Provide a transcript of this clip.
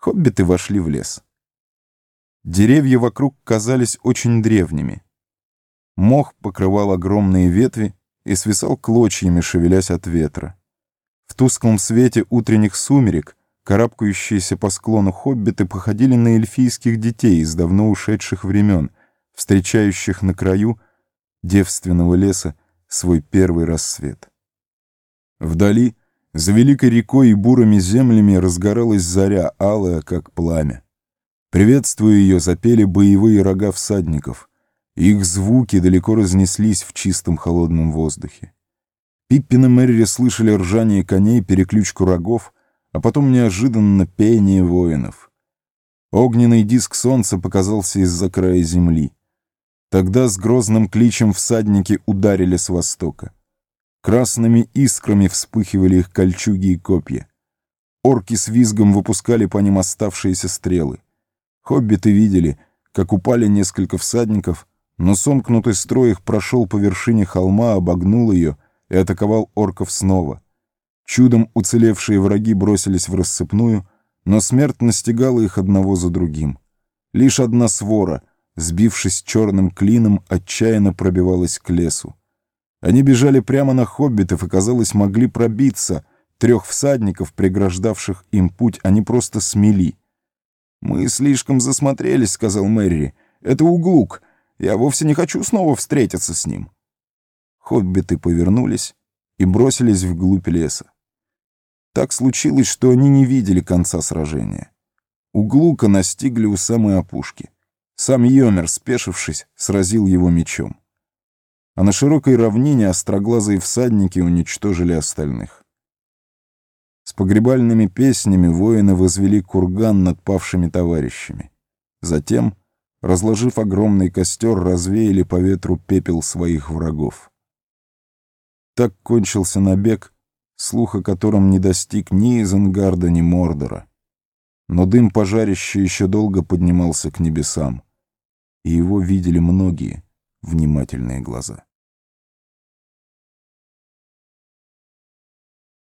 Хоббиты вошли в лес. Деревья вокруг казались очень древними. Мох покрывал огромные ветви и свисал клочьями, шевелясь от ветра. В тусклом свете утренних сумерек карабкающиеся по склону хоббиты походили на эльфийских детей из давно ушедших времен, встречающих на краю девственного леса свой первый рассвет. Вдали за великой рекой и бурыми землями разгоралась заря, алая, как пламя. Приветствуя ее, запели боевые рога всадников. Их звуки далеко разнеслись в чистом холодном воздухе. Пиппин и Мэри слышали ржание коней, переключку рогов, а потом неожиданно пение воинов. Огненный диск солнца показался из-за края земли. Тогда с грозным кличем всадники ударили с востока. Красными искрами вспыхивали их кольчуги и копья. Орки с визгом выпускали по ним оставшиеся стрелы. Хоббиты видели, как упали несколько всадников, но сомкнутый строй их прошел по вершине холма, обогнул ее и атаковал орков снова. Чудом уцелевшие враги бросились в рассыпную, но смерть настигала их одного за другим. Лишь одна свора, сбившись черным клином, отчаянно пробивалась к лесу. Они бежали прямо на хоббитов и, казалось, могли пробиться. Трех всадников, преграждавших им путь, они просто смели. «Мы слишком засмотрелись», — сказал Мэри. «Это углук. Я вовсе не хочу снова встретиться с ним». Хоббиты повернулись и бросились вглубь леса. Так случилось, что они не видели конца сражения. Углука настигли у самой опушки. Сам Йомер, спешившись, сразил его мечом а на широкой равнине остроглазые всадники уничтожили остальных. С погребальными песнями воины возвели курган над павшими товарищами. Затем, разложив огромный костер, развеяли по ветру пепел своих врагов. Так кончился набег, слух о котором не достиг ни Изенгарда, ни Мордора. Но дым пожарища еще долго поднимался к небесам, и его видели многие — внимательные глаза.